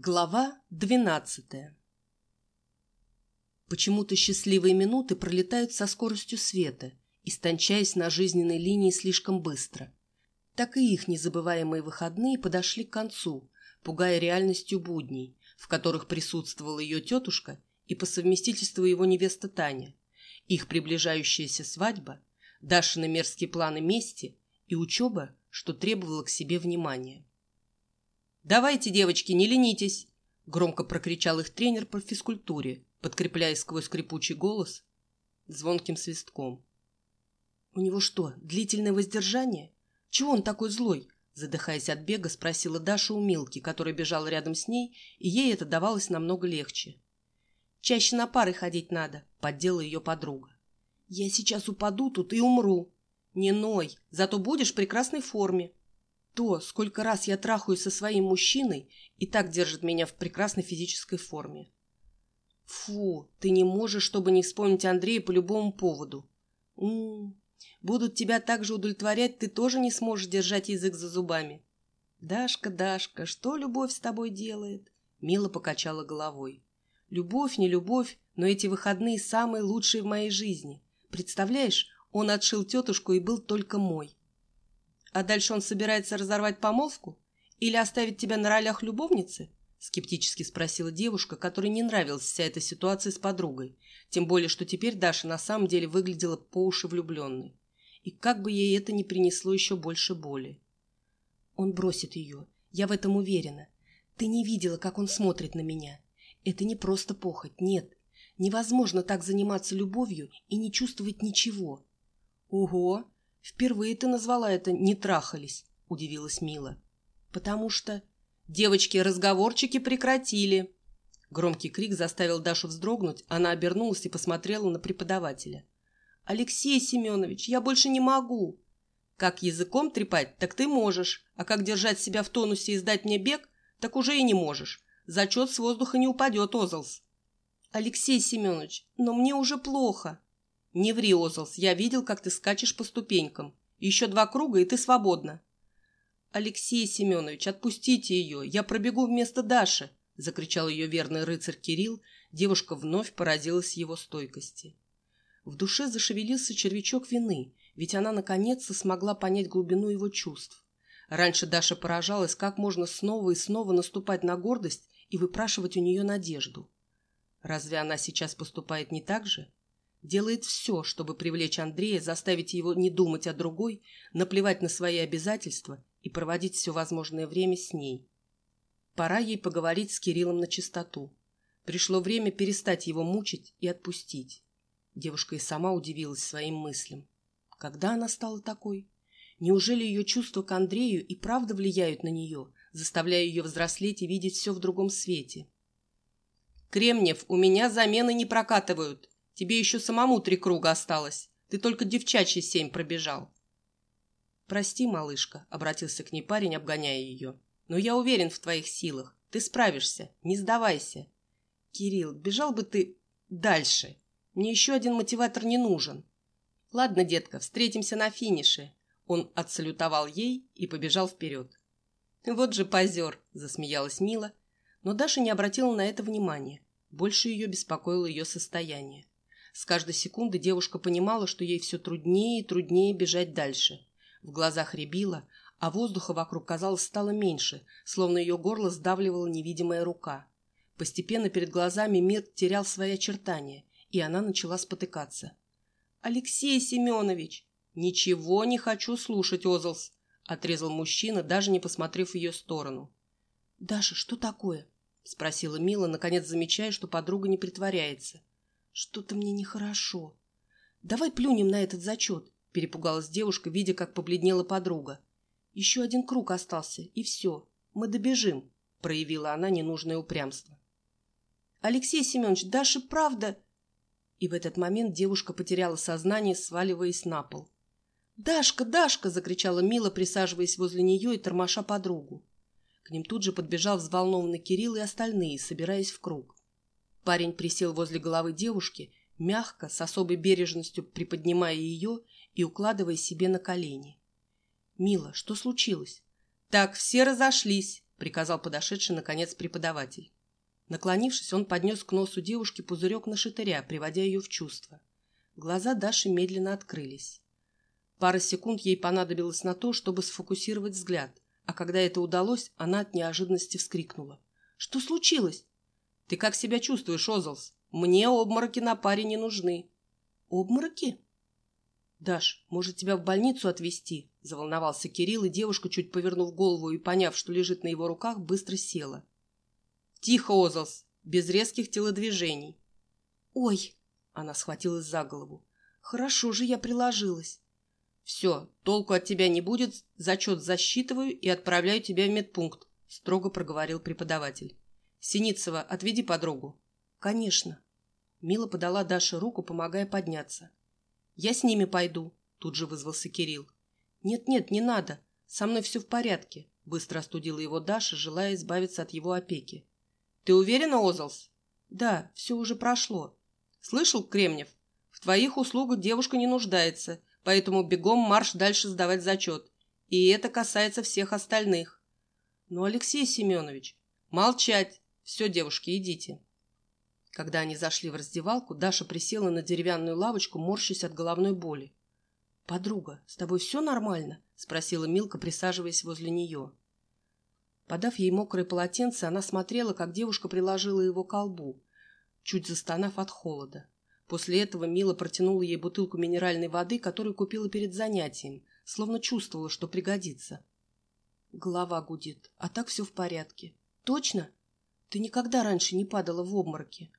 Глава двенадцатая Почему-то счастливые минуты пролетают со скоростью света, истончаясь на жизненной линии слишком быстро. Так и их незабываемые выходные подошли к концу, пугая реальностью будней, в которых присутствовала ее тетушка и по совместительству его невеста Таня, их приближающаяся свадьба, Дашины мерзкие планы мести и учеба, что требовала к себе внимания. «Давайте, девочки, не ленитесь!» – громко прокричал их тренер по физкультуре, подкрепляя сквозь скрипучий голос звонким свистком. «У него что, длительное воздержание? Чего он такой злой?» Задыхаясь от бега, спросила Даша у Милки, которая бежала рядом с ней, и ей это давалось намного легче. «Чаще на пары ходить надо», — поддела ее подруга. «Я сейчас упаду тут и умру». «Не ной, зато будешь в прекрасной форме», то, сколько раз я трахаюсь со своим мужчиной, и так держит меня в прекрасной физической форме. Фу, ты не можешь, чтобы не вспомнить Андрея по любому поводу. М -м -м. Будут тебя так же удовлетворять, ты тоже не сможешь держать язык за зубами. Дашка, Дашка, что любовь с тобой делает? Мила покачала головой. Любовь, не любовь, но эти выходные самые лучшие в моей жизни. Представляешь, он отшил тетушку и был только мой. А дальше он собирается разорвать помолвку? Или оставить тебя на ролях любовницы? Скептически спросила девушка, которой не нравилась вся эта ситуация с подругой. Тем более, что теперь Даша на самом деле выглядела по уши влюбленной. И как бы ей это не принесло еще больше боли. Он бросит ее. Я в этом уверена. Ты не видела, как он смотрит на меня. Это не просто похоть, нет. Невозможно так заниматься любовью и не чувствовать ничего. Ого! «Впервые ты назвала это «не трахались», — удивилась Мила. «Потому что...» «Девочки-разговорчики прекратили!» Громкий крик заставил Дашу вздрогнуть, она обернулась и посмотрела на преподавателя. «Алексей Семенович, я больше не могу!» «Как языком трепать, так ты можешь, а как держать себя в тонусе и сдать мне бег, так уже и не можешь. Зачет с воздуха не упадет, Озлс!» «Алексей Семенович, но мне уже плохо!» «Не ври, Озлс, я видел, как ты скачешь по ступенькам. Еще два круга, и ты свободна». «Алексей Семенович, отпустите ее, я пробегу вместо Даши!» — закричал ее верный рыцарь Кирилл. Девушка вновь поразилась его стойкости. В душе зашевелился червячок вины, ведь она наконец-то смогла понять глубину его чувств. Раньше Даша поражалась, как можно снова и снова наступать на гордость и выпрашивать у нее надежду. Разве она сейчас поступает не так же? Делает все, чтобы привлечь Андрея, заставить его не думать о другой, наплевать на свои обязательства и проводить все возможное время с ней. Пора ей поговорить с Кириллом на чистоту. Пришло время перестать его мучить и отпустить. Девушка и сама удивилась своим мыслям. Когда она стала такой? Неужели ее чувства к Андрею и правда влияют на нее, заставляя ее взрослеть и видеть все в другом свете? «Кремнев, у меня замены не прокатывают!» Тебе еще самому три круга осталось. Ты только девчачьи семь пробежал. Прости, малышка, — обратился к ней парень, обгоняя ее. Но я уверен в твоих силах. Ты справишься. Не сдавайся. Кирилл, бежал бы ты дальше. Мне еще один мотиватор не нужен. Ладно, детка, встретимся на финише. Он отсалютовал ей и побежал вперед. Вот же позер, засмеялась Мила, но Даша не обратила на это внимания. Больше ее беспокоило ее состояние. С каждой секунды девушка понимала, что ей все труднее и труднее бежать дальше. В глазах рябило, а воздуха вокруг, казалось, стало меньше, словно ее горло сдавливала невидимая рука. Постепенно перед глазами мир терял свои очертания, и она начала спотыкаться. «Алексей Семенович!» «Ничего не хочу слушать, Озлс!» — отрезал мужчина, даже не посмотрев в ее сторону. «Даша, что такое?» — спросила Мила, наконец замечая, что подруга не притворяется. Что-то мне нехорошо. Давай плюнем на этот зачет, перепугалась девушка, видя, как побледнела подруга. Еще один круг остался, и все. Мы добежим, проявила она ненужное упрямство. Алексей Семенович, Даша правда... И в этот момент девушка потеряла сознание, сваливаясь на пол. «Дашка, Дашка!» – закричала Мила, присаживаясь возле нее и тормоша подругу. К ним тут же подбежал взволнованный Кирилл и остальные, собираясь в круг. Парень присел возле головы девушки, мягко, с особой бережностью приподнимая ее и укладывая себе на колени. «Мила, что случилось?» «Так, все разошлись», — приказал подошедший, наконец, преподаватель. Наклонившись, он поднес к носу девушки пузырек на шатыря, приводя ее в чувство. Глаза Даши медленно открылись. Пара секунд ей понадобилось на то, чтобы сфокусировать взгляд, а когда это удалось, она от неожиданности вскрикнула. «Что случилось?» «Ты как себя чувствуешь, Озлс? Мне обмороки на паре не нужны». «Обмороки?» «Даш, может, тебя в больницу отвезти?» – заволновался Кирилл, и девушка, чуть повернув голову и поняв, что лежит на его руках, быстро села. «Тихо, Озлс, без резких телодвижений». «Ой!» – она схватилась за голову. «Хорошо же я приложилась». «Все, толку от тебя не будет, зачет засчитываю и отправляю тебя в медпункт», – строго проговорил преподаватель. «Синицына, отведи подругу». «Конечно». Мила подала Даше руку, помогая подняться. «Я с ними пойду», – тут же вызвался Кирилл. «Нет-нет, не надо. Со мной все в порядке», – быстро остудила его Даша, желая избавиться от его опеки. «Ты уверена, Озлс?» «Да, все уже прошло». «Слышал, Кремнев? В твоих услугах девушка не нуждается, поэтому бегом марш дальше сдавать зачет. И это касается всех остальных». «Ну, Алексей Семенович...» «Молчать! Все, девушки, идите». Когда они зашли в раздевалку, Даша присела на деревянную лавочку, морщась от головной боли. «Подруга, с тобой все нормально?» – спросила Милка, присаживаясь возле нее. Подав ей мокрое полотенце, она смотрела, как девушка приложила его к колбу, чуть застонав от холода. После этого Мила протянула ей бутылку минеральной воды, которую купила перед занятием, словно чувствовала, что пригодится. Голова гудит, а так все в порядке. Точно? Ты никогда раньше не падала в обмороки.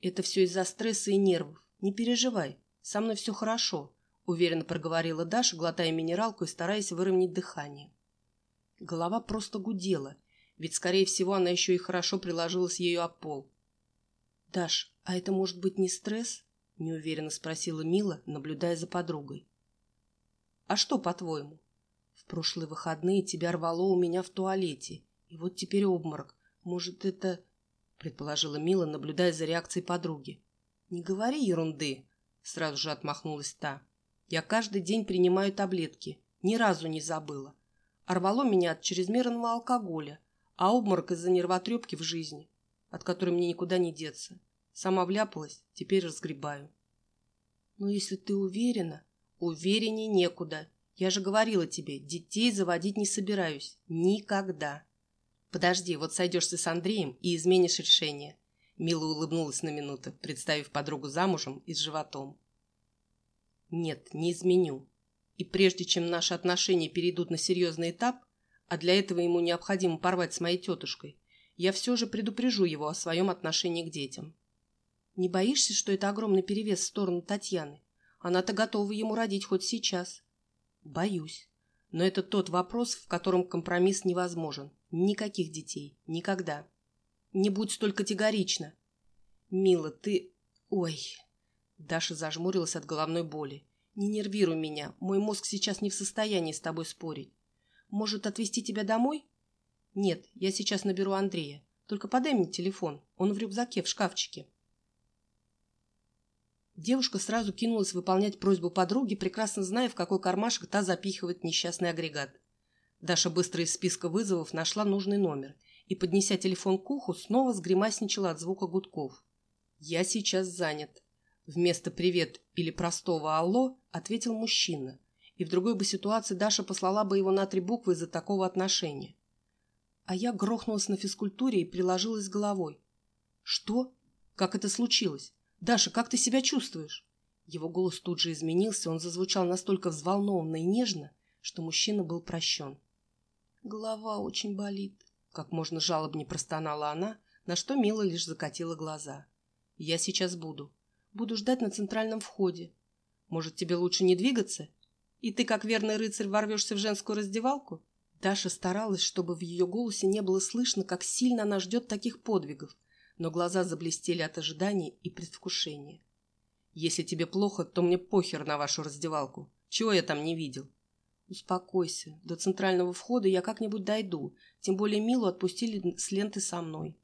Это все из-за стресса и нервов. Не переживай, со мной все хорошо, уверенно проговорила Даша, глотая минералку и стараясь выровнять дыхание. Голова просто гудела, ведь, скорее всего, она еще и хорошо приложилась ею об пол. «Даш, а это может быть не стресс?» – неуверенно спросила Мила, наблюдая за подругой. «А что, по-твоему?» «В прошлые выходные тебя рвало у меня в туалете, и вот теперь обморок. Может, это...» – предположила Мила, наблюдая за реакцией подруги. «Не говори ерунды!» – сразу же отмахнулась та. «Я каждый день принимаю таблетки. Ни разу не забыла. Орвало меня от чрезмерного алкоголя, а обморок из-за нервотрепки в жизни, от которой мне никуда не деться. Сама вляпалась, теперь разгребаю. Но если ты уверена, увереннее некуда. Я же говорила тебе, детей заводить не собираюсь. Никогда. Подожди, вот сойдешься с Андреем и изменишь решение. Мила улыбнулась на минуту, представив подругу замужем и с животом. Нет, не изменю. И прежде чем наши отношения перейдут на серьезный этап, а для этого ему необходимо порвать с моей тетушкой, я все же предупрежу его о своем отношении к детям. Не боишься, что это огромный перевес в сторону Татьяны? Она-то готова ему родить хоть сейчас. Боюсь. Но это тот вопрос, в котором компромисс невозможен. Никаких детей. Никогда. Не будь столь категорично. Мила, ты... Ой... Даша зажмурилась от головной боли. Не нервируй меня. Мой мозг сейчас не в состоянии с тобой спорить. Может, отвезти тебя домой? Нет, я сейчас наберу Андрея. Только подай мне телефон. Он в рюкзаке, в шкафчике. Девушка сразу кинулась выполнять просьбу подруги, прекрасно зная, в какой кармашек та запихивает несчастный агрегат. Даша быстро из списка вызовов нашла нужный номер и, поднеся телефон к уху, снова сгримасничала от звука гудков. «Я сейчас занят», Вместо «привет» или простого «алло» ответил мужчина. И в другой бы ситуации Даша послала бы его на три буквы из-за такого отношения. А я грохнулась на физкультуре и приложилась головой. «Что? Как это случилось? Даша, как ты себя чувствуешь?» Его голос тут же изменился, он зазвучал настолько взволнованно и нежно, что мужчина был прощен. «Голова очень болит», — как можно жалобнее простонала она, на что Мила лишь закатила глаза. «Я сейчас буду», Буду ждать на центральном входе. Может, тебе лучше не двигаться? И ты, как верный рыцарь, ворвешься в женскую раздевалку?» Даша старалась, чтобы в ее голосе не было слышно, как сильно она ждет таких подвигов, но глаза заблестели от ожидания и предвкушения. «Если тебе плохо, то мне похер на вашу раздевалку. Чего я там не видел?» «Успокойся. До центрального входа я как-нибудь дойду. Тем более Милу отпустили с ленты со мной.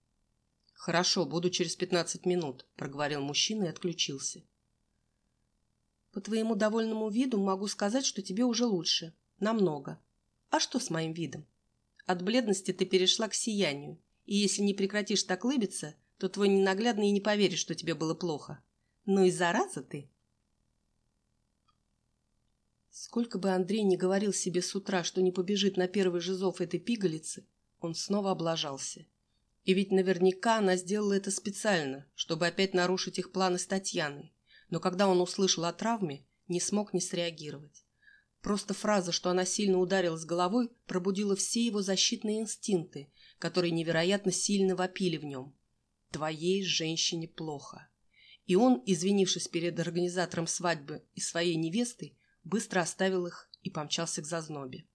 «Хорошо, буду через пятнадцать минут», — проговорил мужчина и отключился. «По твоему довольному виду могу сказать, что тебе уже лучше. Намного. А что с моим видом?» От бледности ты перешла к сиянию, и если не прекратишь так лыбиться, то твой ненаглядный и не поверит, что тебе было плохо. Ну и зараза ты!» Сколько бы Андрей не говорил себе с утра, что не побежит на первый же зов этой пигалицы, он снова облажался. И ведь наверняка она сделала это специально, чтобы опять нарушить их планы с Татьяной. Но когда он услышал о травме, не смог не среагировать. Просто фраза, что она сильно ударилась головой, пробудила все его защитные инстинкты, которые невероятно сильно вопили в нем. «Твоей женщине плохо». И он, извинившись перед организатором свадьбы и своей невестой, быстро оставил их и помчался к зазнобе.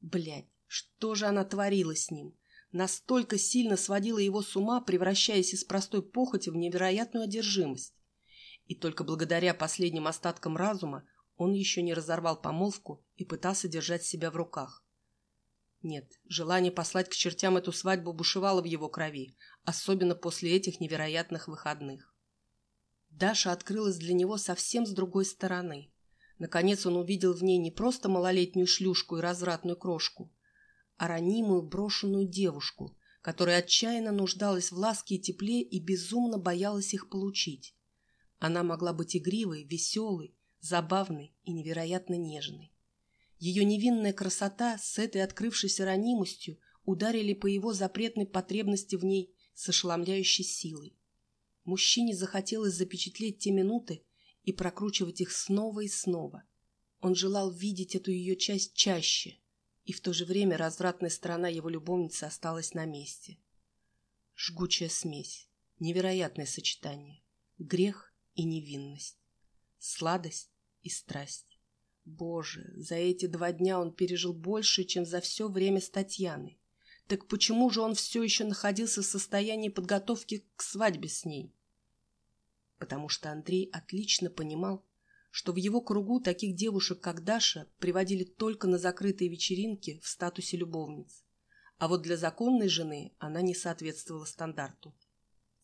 Блядь, что же она творила с ним? Настолько сильно сводила его с ума, превращаясь из простой похоти в невероятную одержимость. И только благодаря последним остаткам разума он еще не разорвал помолвку и пытался держать себя в руках. Нет, желание послать к чертям эту свадьбу бушевало в его крови, особенно после этих невероятных выходных. Даша открылась для него совсем с другой стороны. Наконец он увидел в ней не просто малолетнюю шлюшку и развратную крошку, а ранимую брошенную девушку, которая отчаянно нуждалась в ласке и тепле и безумно боялась их получить. Она могла быть игривой, веселой, забавной и невероятно нежной. Ее невинная красота с этой открывшейся ранимостью ударили по его запретной потребности в ней с ошеломляющей силой. Мужчине захотелось запечатлеть те минуты и прокручивать их снова и снова. Он желал видеть эту ее часть чаще, и в то же время развратная сторона его любовницы осталась на месте. Жгучая смесь, невероятное сочетание, грех и невинность, сладость и страсть. Боже, за эти два дня он пережил больше, чем за все время с Татьяной. Так почему же он все еще находился в состоянии подготовки к свадьбе с ней? Потому что Андрей отлично понимал, что в его кругу таких девушек, как Даша, приводили только на закрытые вечеринки в статусе любовниц. А вот для законной жены она не соответствовала стандарту.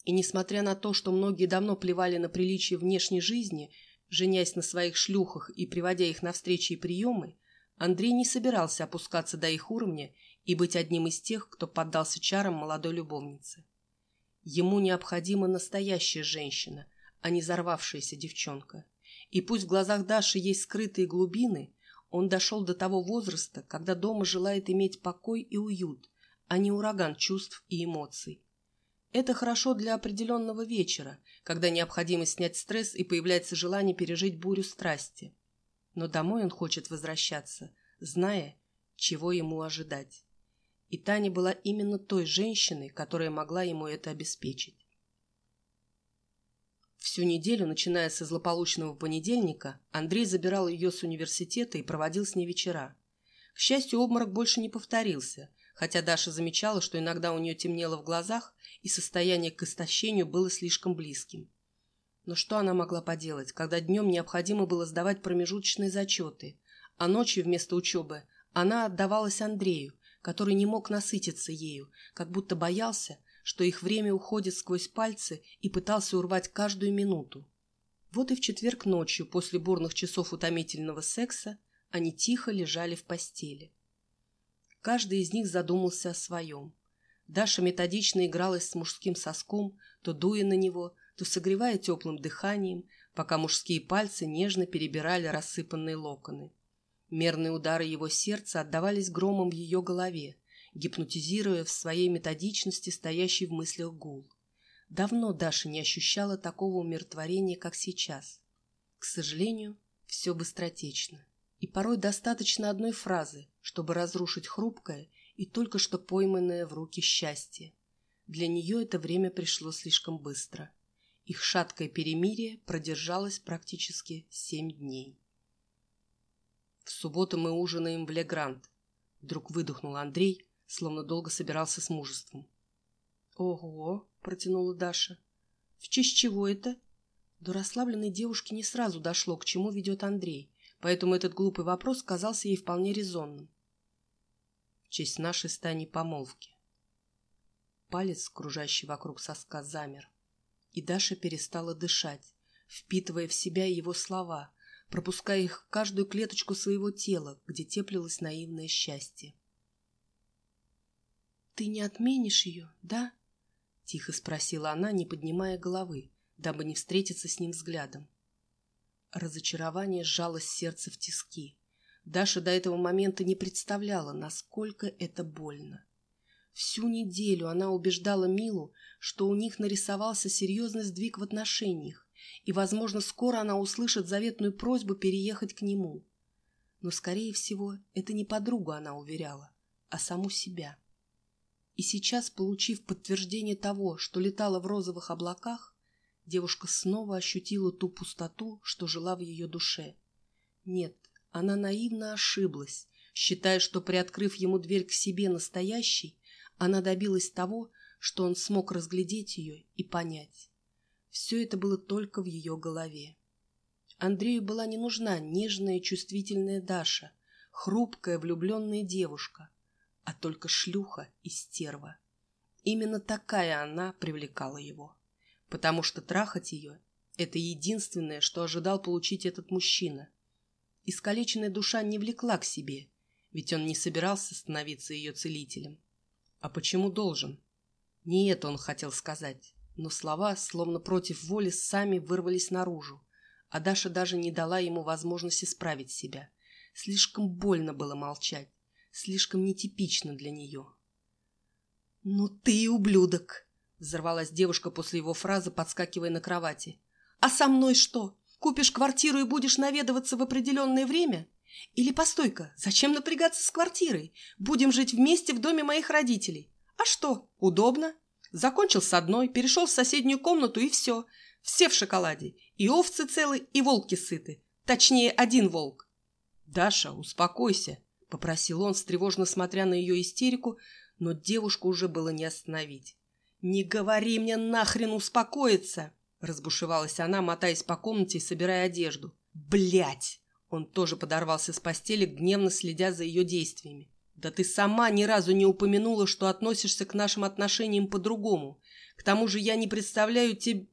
И несмотря на то, что многие давно плевали на приличие внешней жизни, женясь на своих шлюхах и приводя их на встречи и приемы, Андрей не собирался опускаться до их уровня и быть одним из тех, кто поддался чарам молодой любовницы. Ему необходима настоящая женщина, а не взорвавшаяся девчонка. И пусть в глазах Даши есть скрытые глубины, он дошел до того возраста, когда дома желает иметь покой и уют, а не ураган чувств и эмоций. Это хорошо для определенного вечера, когда необходимо снять стресс и появляется желание пережить бурю страсти. Но домой он хочет возвращаться, зная, чего ему ожидать. И Таня была именно той женщиной, которая могла ему это обеспечить. Всю неделю, начиная со злополучного понедельника, Андрей забирал ее с университета и проводил с ней вечера. К счастью, обморок больше не повторился, хотя Даша замечала, что иногда у нее темнело в глазах, и состояние к истощению было слишком близким. Но что она могла поделать, когда днем необходимо было сдавать промежуточные зачеты, а ночью вместо учебы она отдавалась Андрею, который не мог насытиться ею, как будто боялся, что их время уходит сквозь пальцы и пытался урвать каждую минуту. Вот и в четверг ночью, после бурных часов утомительного секса, они тихо лежали в постели. Каждый из них задумался о своем. Даша методично игралась с мужским соском, то дуя на него, то согревая теплым дыханием, пока мужские пальцы нежно перебирали рассыпанные локоны. Мерные удары его сердца отдавались громом в ее голове, гипнотизируя в своей методичности стоящий в мыслях гул. Давно Даша не ощущала такого умиротворения, как сейчас. К сожалению, все быстротечно. И порой достаточно одной фразы, чтобы разрушить хрупкое и только что пойманное в руки счастье. Для нее это время пришло слишком быстро. Их шаткое перемирие продержалось практически семь дней. «В субботу мы ужинаем в Легрант», — вдруг выдохнул Андрей, словно долго собирался с мужеством. «Ого!» — протянула Даша. «В честь чего это?» До расслабленной девушки не сразу дошло, к чему ведет Андрей, поэтому этот глупый вопрос казался ей вполне резонным. В честь нашей стани помолвки. Палец, кружащий вокруг соска, замер, и Даша перестала дышать, впитывая в себя его слова, пропуская их в каждую клеточку своего тела, где теплилось наивное счастье. «Ты не отменишь ее, да?» — тихо спросила она, не поднимая головы, дабы не встретиться с ним взглядом. Разочарование сжалось сердце в тиски. Даша до этого момента не представляла, насколько это больно. Всю неделю она убеждала Милу, что у них нарисовался серьезный сдвиг в отношениях, и, возможно, скоро она услышит заветную просьбу переехать к нему. Но, скорее всего, это не подругу она уверяла, а саму себя. И сейчас, получив подтверждение того, что летала в розовых облаках, девушка снова ощутила ту пустоту, что жила в ее душе. Нет, она наивно ошиблась, считая, что, приоткрыв ему дверь к себе настоящей, она добилась того, что он смог разглядеть ее и понять. Все это было только в ее голове. Андрею была не нужна нежная чувствительная Даша, хрупкая влюбленная девушка, а только шлюха и стерва. Именно такая она привлекала его, потому что трахать ее – это единственное, что ожидал получить этот мужчина – Искалеченная душа не влекла к себе, ведь он не собирался становиться ее целителем. А почему должен? Не это он хотел сказать, но слова, словно против воли, сами вырвались наружу, а Даша даже не дала ему возможности справить себя. Слишком больно было молчать, слишком нетипично для нее. «Ну ты и ублюдок!» — взорвалась девушка после его фразы, подскакивая на кровати. «А со мной что? Купишь квартиру и будешь наведываться в определенное время? Или, постой-ка, зачем напрягаться с квартирой? Будем жить вместе в доме моих родителей. А что, удобно? Закончил с одной, перешел в соседнюю комнату и все. Все в шоколаде. И овцы целы, и волки сыты. Точнее, один волк. «Даша, успокойся», — попросил он, встревожно смотря на ее истерику, но девушку уже было не остановить. «Не говори мне нахрен успокоиться!» Разбушевалась она, мотаясь по комнате и собирая одежду. Блять! Он тоже подорвался с постели, гневно следя за ее действиями. «Да ты сама ни разу не упомянула, что относишься к нашим отношениям по-другому. К тому же я не представляю тебе...»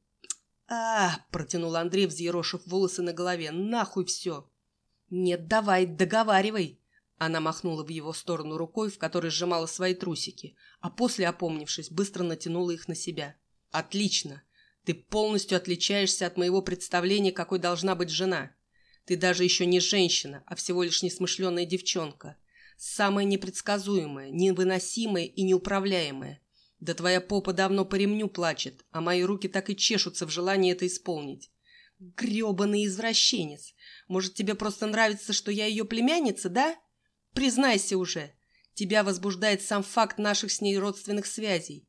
а, протянул Андрей, взъерошив волосы на голове. «Нахуй все!» «Нет, давай, договаривай!» Она махнула в его сторону рукой, в которой сжимала свои трусики, а после, опомнившись, быстро натянула их на себя. «Отлично! Ты полностью отличаешься от моего представления, какой должна быть жена. Ты даже еще не женщина, а всего лишь несмышленная девчонка. Самая непредсказуемая, невыносимая и неуправляемая. Да твоя попа давно по ремню плачет, а мои руки так и чешутся в желании это исполнить. Гребаный извращенец. Может, тебе просто нравится, что я ее племянница, да? Признайся уже. Тебя возбуждает сам факт наших с ней родственных связей.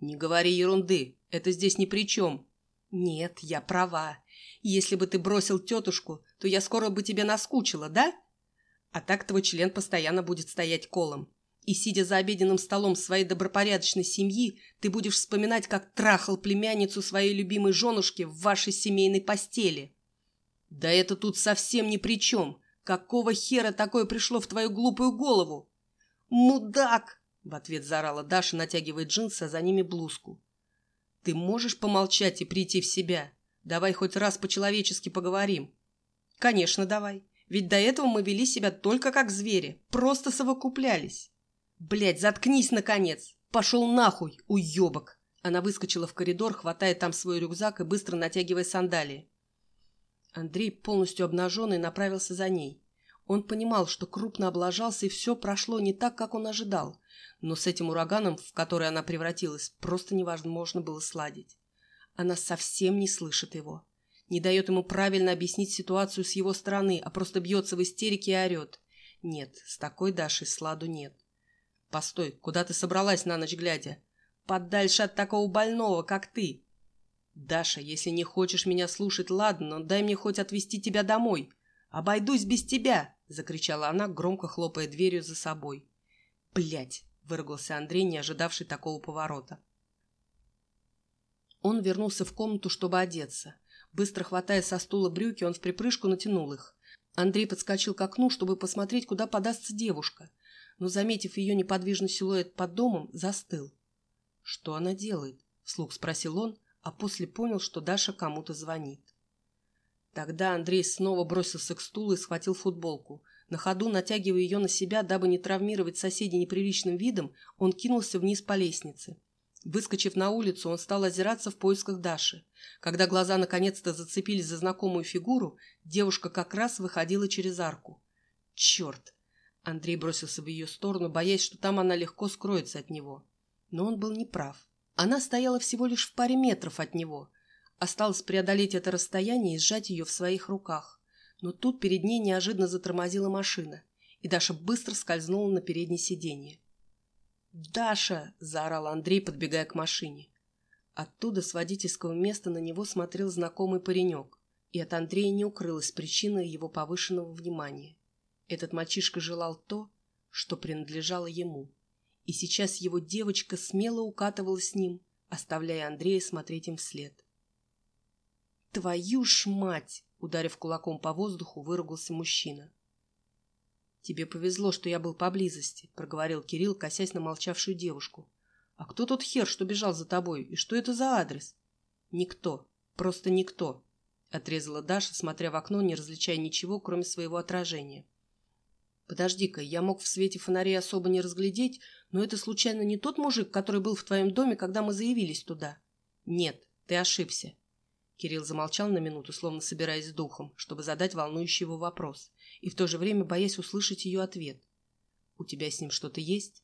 Не говори ерунды. Это здесь ни при чем. Нет, я права. Если бы ты бросил тетушку, то я скоро бы тебе наскучила, да? А так твой член постоянно будет стоять колом. И, сидя за обеденным столом своей добропорядочной семьи, ты будешь вспоминать, как трахал племянницу своей любимой женушки в вашей семейной постели. Да это тут совсем ни при чем. Какого хера такое пришло в твою глупую голову? Мудак! В ответ заорала Даша, натягивая джинсы, а за ними блузку. Ты можешь помолчать и прийти в себя? Давай хоть раз по-человечески поговорим. Конечно, давай. Ведь до этого мы вели себя только как звери. Просто совокуплялись. Блядь, заткнись, наконец. Пошел нахуй, уебок. Она выскочила в коридор, хватая там свой рюкзак и быстро натягивая сандалии. Андрей, полностью обнаженный, направился за ней. Он понимал, что крупно облажался, и все прошло не так, как он ожидал но с этим ураганом, в который она превратилась, просто невозможно было сладить. Она совсем не слышит его. Не дает ему правильно объяснить ситуацию с его стороны, а просто бьется в истерике и орет. Нет, с такой Дашей сладу нет. Постой, куда ты собралась на ночь глядя? Подальше от такого больного, как ты. Даша, если не хочешь меня слушать, ладно, но дай мне хоть отвезти тебя домой. Обойдусь без тебя, закричала она, громко хлопая дверью за собой. Блять, — выругался Андрей, не ожидавший такого поворота. Он вернулся в комнату, чтобы одеться. Быстро хватая со стула брюки, он в припрыжку натянул их. Андрей подскочил к окну, чтобы посмотреть, куда подастся девушка, но, заметив ее неподвижный силуэт под домом, застыл. «Что она делает?» — вслух спросил он, а после понял, что Даша кому-то звонит. Тогда Андрей снова бросился к стулу и схватил футболку. На ходу, натягивая ее на себя, дабы не травмировать соседей неприличным видом, он кинулся вниз по лестнице. Выскочив на улицу, он стал озираться в поисках Даши. Когда глаза наконец-то зацепились за знакомую фигуру, девушка как раз выходила через арку. «Черт!» Андрей бросился в ее сторону, боясь, что там она легко скроется от него. Но он был неправ. Она стояла всего лишь в паре метров от него. Осталось преодолеть это расстояние и сжать ее в своих руках. Но тут перед ней неожиданно затормозила машина, и Даша быстро скользнула на переднее сиденье. «Даша!» – заорал Андрей, подбегая к машине. Оттуда с водительского места на него смотрел знакомый паренек, и от Андрея не укрылась причина его повышенного внимания. Этот мальчишка желал то, что принадлежало ему. И сейчас его девочка смело укатывала с ним, оставляя Андрея смотреть им вслед. «Твою ж мать!» — ударив кулаком по воздуху, выругался мужчина. «Тебе повезло, что я был поблизости», — проговорил Кирилл, косясь на молчавшую девушку. «А кто тот хер, что бежал за тобой, и что это за адрес?» «Никто. Просто никто», — отрезала Даша, смотря в окно, не различая ничего, кроме своего отражения. «Подожди-ка, я мог в свете фонарей особо не разглядеть, но это случайно не тот мужик, который был в твоем доме, когда мы заявились туда?» «Нет, ты ошибся». Кирилл замолчал на минуту, словно собираясь с духом, чтобы задать волнующий его вопрос и в то же время боясь услышать ее ответ. «У тебя с ним что-то есть?»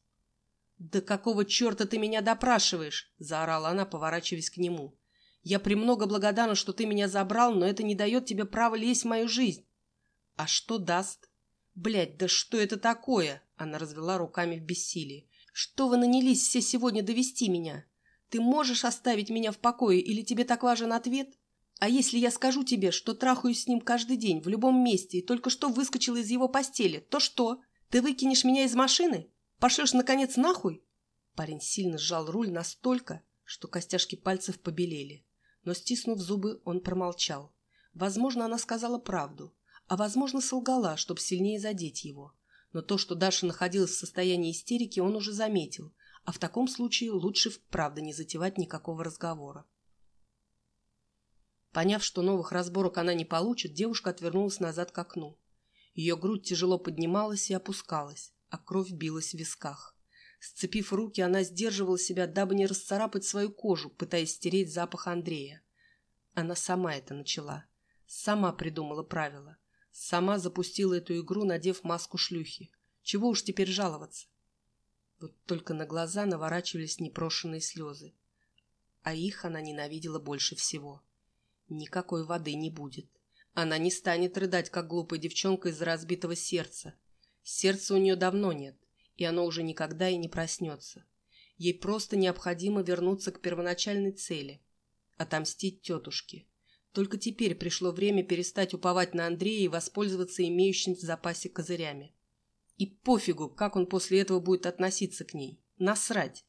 «Да какого черта ты меня допрашиваешь?» – заорала она, поворачиваясь к нему. «Я премного благодарна, что ты меня забрал, но это не дает тебе права лезть в мою жизнь». «А что даст?» «Блядь, да что это такое?» – она развела руками в бессилии. «Что вы нанялись все сегодня довести меня? Ты можешь оставить меня в покое или тебе так важен ответ?» А если я скажу тебе, что трахаюсь с ним каждый день, в любом месте, и только что выскочила из его постели, то что? Ты выкинешь меня из машины? Пошлешь, наконец, нахуй?» Парень сильно сжал руль настолько, что костяшки пальцев побелели. Но, стиснув зубы, он промолчал. Возможно, она сказала правду, а, возможно, солгала, чтобы сильнее задеть его. Но то, что Даша находилась в состоянии истерики, он уже заметил, а в таком случае лучше вправду не затевать никакого разговора. Поняв, что новых разборок она не получит, девушка отвернулась назад к окну. Ее грудь тяжело поднималась и опускалась, а кровь билась в висках. Сцепив руки, она сдерживала себя, дабы не расцарапать свою кожу, пытаясь стереть запах Андрея. Она сама это начала. Сама придумала правила. Сама запустила эту игру, надев маску шлюхи. Чего уж теперь жаловаться? Вот только на глаза наворачивались непрошенные слезы. А их она ненавидела больше всего. Никакой воды не будет. Она не станет рыдать, как глупая девчонка из-за разбитого сердца. Сердца у нее давно нет, и оно уже никогда и не проснется. Ей просто необходимо вернуться к первоначальной цели – отомстить тетушке. Только теперь пришло время перестать уповать на Андрея и воспользоваться имеющимся в запасе козырями. И пофигу, как он после этого будет относиться к ней. Насрать.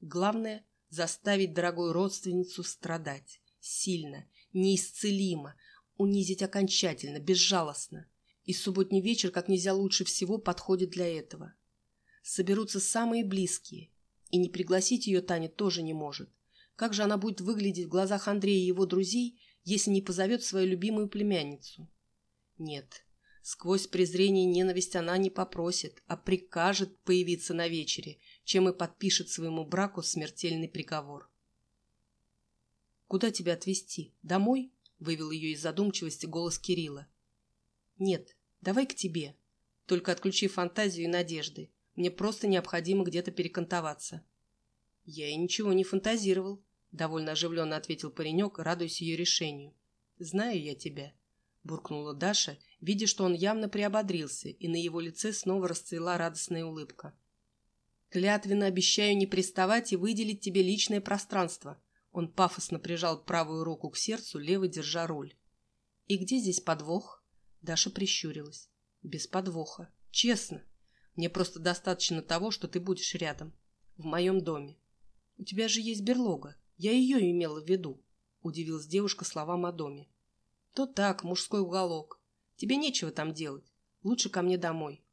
Главное – заставить дорогую родственницу страдать. Сильно, неисцелимо, унизить окончательно, безжалостно. И субботний вечер как нельзя лучше всего подходит для этого. Соберутся самые близкие, и не пригласить ее Таня тоже не может. Как же она будет выглядеть в глазах Андрея и его друзей, если не позовет свою любимую племянницу? Нет, сквозь презрение и ненависть она не попросит, а прикажет появиться на вечере, чем и подпишет своему браку смертельный приговор. «Куда тебя отвезти? Домой?» — вывел ее из задумчивости голос Кирилла. «Нет, давай к тебе. Только отключи фантазию и надежды. Мне просто необходимо где-то перекантоваться». «Я и ничего не фантазировал», — довольно оживленно ответил паренек, радуясь ее решению. «Знаю я тебя», — буркнула Даша, видя, что он явно приободрился, и на его лице снова расцвела радостная улыбка. «Клятвенно обещаю не приставать и выделить тебе личное пространство», он пафосно прижал правую руку к сердцу, левой держа руль. «И где здесь подвох?» Даша прищурилась. «Без подвоха. Честно. Мне просто достаточно того, что ты будешь рядом. В моем доме. У тебя же есть берлога. Я ее имела в виду», — удивилась девушка словам о доме. «То так, мужской уголок. Тебе нечего там делать. Лучше ко мне домой».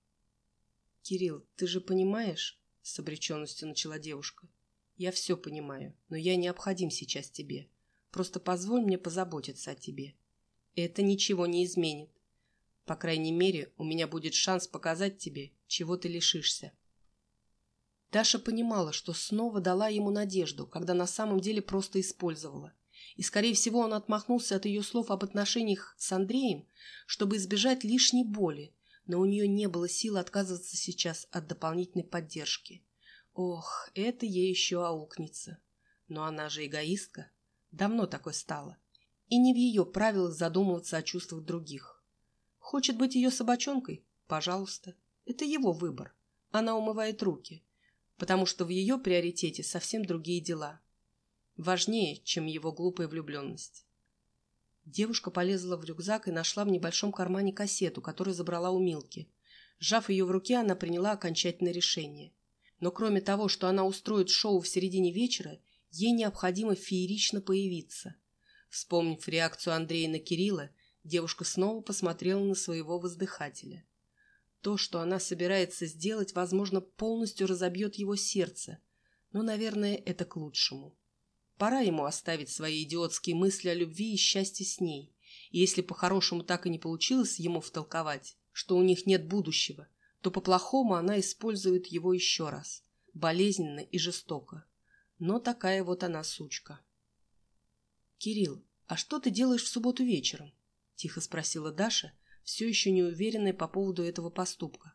«Кирилл, ты же понимаешь?» — с обреченностью начала девушка. Я все понимаю, но я необходим сейчас тебе. Просто позволь мне позаботиться о тебе. Это ничего не изменит. По крайней мере, у меня будет шанс показать тебе, чего ты лишишься. Даша понимала, что снова дала ему надежду, когда на самом деле просто использовала. И, скорее всего, он отмахнулся от ее слов об отношениях с Андреем, чтобы избежать лишней боли, но у нее не было сил отказываться сейчас от дополнительной поддержки. Ох, это ей еще аукнется. Но она же эгоистка. Давно такой стала. И не в ее правилах задумываться о чувствах других. Хочет быть ее собачонкой? Пожалуйста. Это его выбор. Она умывает руки. Потому что в ее приоритете совсем другие дела. Важнее, чем его глупая влюбленность. Девушка полезла в рюкзак и нашла в небольшом кармане кассету, которую забрала у Милки. Сжав ее в руке, она приняла окончательное решение. Но кроме того, что она устроит шоу в середине вечера, ей необходимо феерично появиться. Вспомнив реакцию Андрея на Кирилла, девушка снова посмотрела на своего воздыхателя. То, что она собирается сделать, возможно, полностью разобьет его сердце, но, наверное, это к лучшему. Пора ему оставить свои идиотские мысли о любви и счастье с ней. И если по-хорошему так и не получилось ему втолковать, что у них нет будущего, то по-плохому она использует его еще раз, болезненно и жестоко. Но такая вот она сучка. «Кирилл, а что ты делаешь в субботу вечером?» – тихо спросила Даша, все еще не уверенная по поводу этого поступка.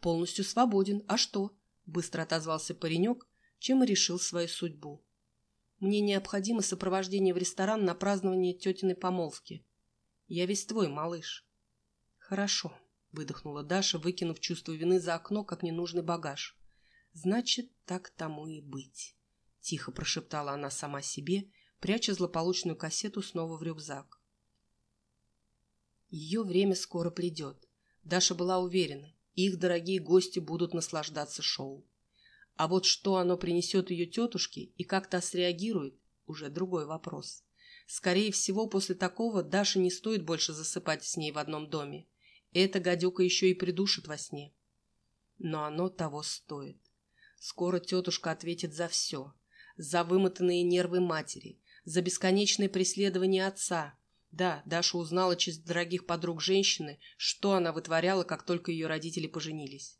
«Полностью свободен. А что?» – быстро отозвался паренек, чем и решил свою судьбу. Мне необходимо сопровождение в ресторан на празднование тетиной помолвки. Я весь твой, малыш. Хорошо, выдохнула Даша, выкинув чувство вины за окно, как ненужный багаж. Значит, так тому и быть. Тихо прошептала она сама себе, пряча злополучную кассету снова в рюкзак. Ее время скоро придет. Даша была уверена, их дорогие гости будут наслаждаться шоу. А вот что оно принесет ее тетушке и как та среагирует, уже другой вопрос. Скорее всего, после такого Даше не стоит больше засыпать с ней в одном доме. Эта гадюка еще и придушит во сне. Но оно того стоит. Скоро тетушка ответит за все. За вымотанные нервы матери, за бесконечное преследование отца. Да, Даша узнала через дорогих подруг женщины, что она вытворяла, как только ее родители поженились.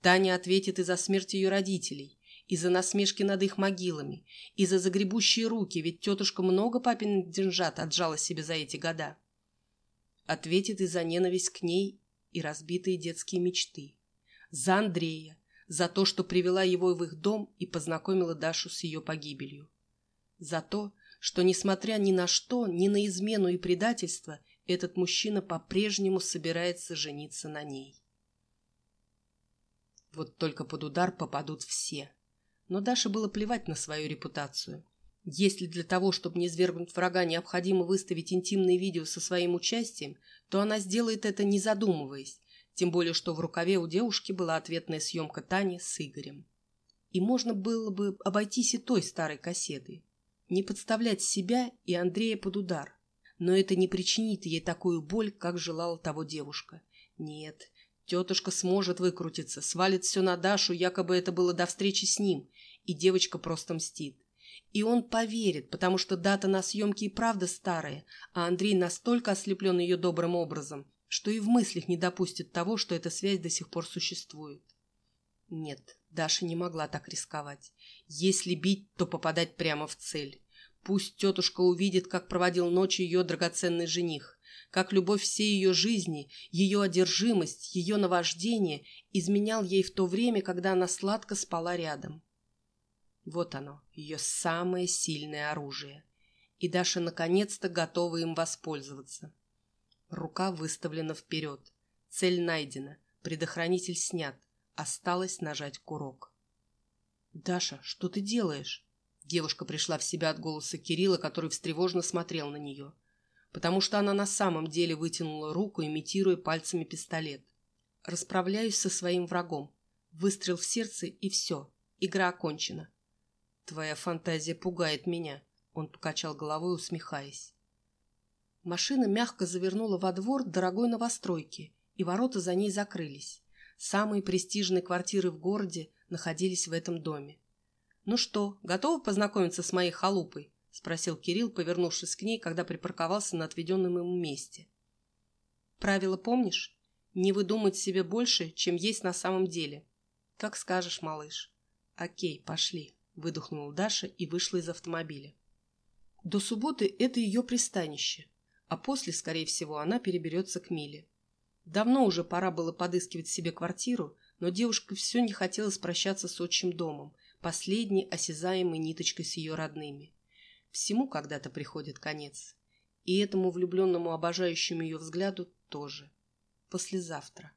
Таня ответит и за смерть ее родителей, и за насмешки над их могилами, и за загребущие руки, ведь тетушка много папин деньжат отжала себе за эти года. Ответит и за ненависть к ней и разбитые детские мечты. За Андрея, за то, что привела его в их дом и познакомила Дашу с ее погибелью. За то, что, несмотря ни на что, ни на измену и предательство, этот мужчина по-прежнему собирается жениться на ней. Вот только под удар попадут все. Но Даше было плевать на свою репутацию. Если для того, чтобы не свергнуть врага, необходимо выставить интимные видео со своим участием, то она сделает это не задумываясь, тем более что в рукаве у девушки была ответная съемка Тани с Игорем. И можно было бы обойтись и той старой кассетой. Не подставлять себя и Андрея под удар. Но это не причинит ей такую боль, как желала того девушка. Нет, Тетушка сможет выкрутиться, свалит все на Дашу, якобы это было до встречи с ним, и девочка просто мстит. И он поверит, потому что дата на съемке и правда старая, а Андрей настолько ослеплен ее добрым образом, что и в мыслях не допустит того, что эта связь до сих пор существует. Нет, Даша не могла так рисковать. Если бить, то попадать прямо в цель. Пусть тетушка увидит, как проводил ночь ее драгоценный жених как любовь всей ее жизни, ее одержимость, ее наваждение изменял ей в то время, когда она сладко спала рядом. Вот оно, ее самое сильное оружие. И Даша наконец-то готова им воспользоваться. Рука выставлена вперед. Цель найдена, предохранитель снят. Осталось нажать курок. «Даша, что ты делаешь?» Девушка пришла в себя от голоса Кирилла, который встревожно смотрел на нее потому что она на самом деле вытянула руку, имитируя пальцами пистолет. Расправляюсь со своим врагом. Выстрел в сердце и все. Игра окончена. Твоя фантазия пугает меня, он покачал головой, усмехаясь. Машина мягко завернула во двор дорогой новостройки, и ворота за ней закрылись. Самые престижные квартиры в городе находились в этом доме. «Ну что, готовы познакомиться с моей халупой?» — спросил Кирилл, повернувшись к ней, когда припарковался на отведенном ему месте. Правило помнишь? Не выдумать себе больше, чем есть на самом деле. Как скажешь, малыш. Окей, пошли, выдохнула Даша и вышла из автомобиля. До субботы это ее пристанище, а после, скорее всего, она переберется к Миле. Давно уже пора было подыскивать себе квартиру, но девушка все не хотела прощаться с отчим домом, последней осязаемой ниточкой с ее родными. Всему когда-то приходит конец. И этому влюбленному обожающему ее взгляду тоже. Послезавтра.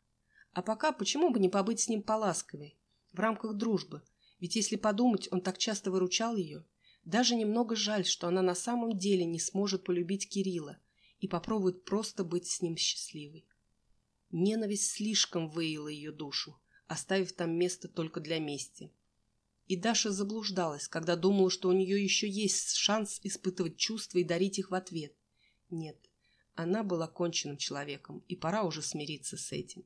А пока почему бы не побыть с ним поласковой, в рамках дружбы? Ведь если подумать, он так часто выручал ее. Даже немного жаль, что она на самом деле не сможет полюбить Кирилла и попробует просто быть с ним счастливой. Ненависть слишком выила ее душу, оставив там место только для мести. И Даша заблуждалась, когда думала, что у нее еще есть шанс испытывать чувства и дарить их в ответ. Нет, она была конченным человеком, и пора уже смириться с этим.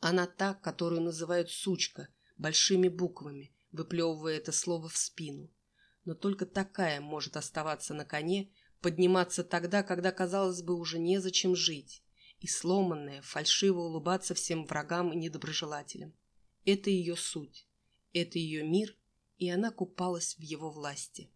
Она та, которую называют «сучка», большими буквами, выплевывая это слово в спину. Но только такая может оставаться на коне, подниматься тогда, когда, казалось бы, уже незачем жить, и сломанная, фальшиво улыбаться всем врагам и недоброжелателям. Это ее суть, это ее мир, и она купалась в его власти.